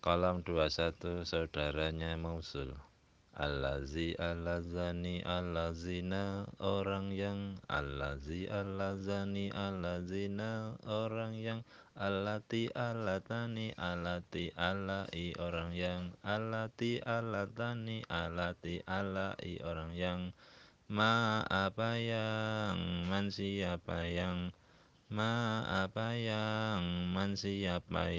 Kolam 21 saudaranya Mausul. Allazi alazani alazina orang yang Allazi alazani alazina orang yang Alati alatani alati alai orang yang Alati alatani alati alai orang yang Ma apa yang Man siapa yang Ma apa yang Man siapa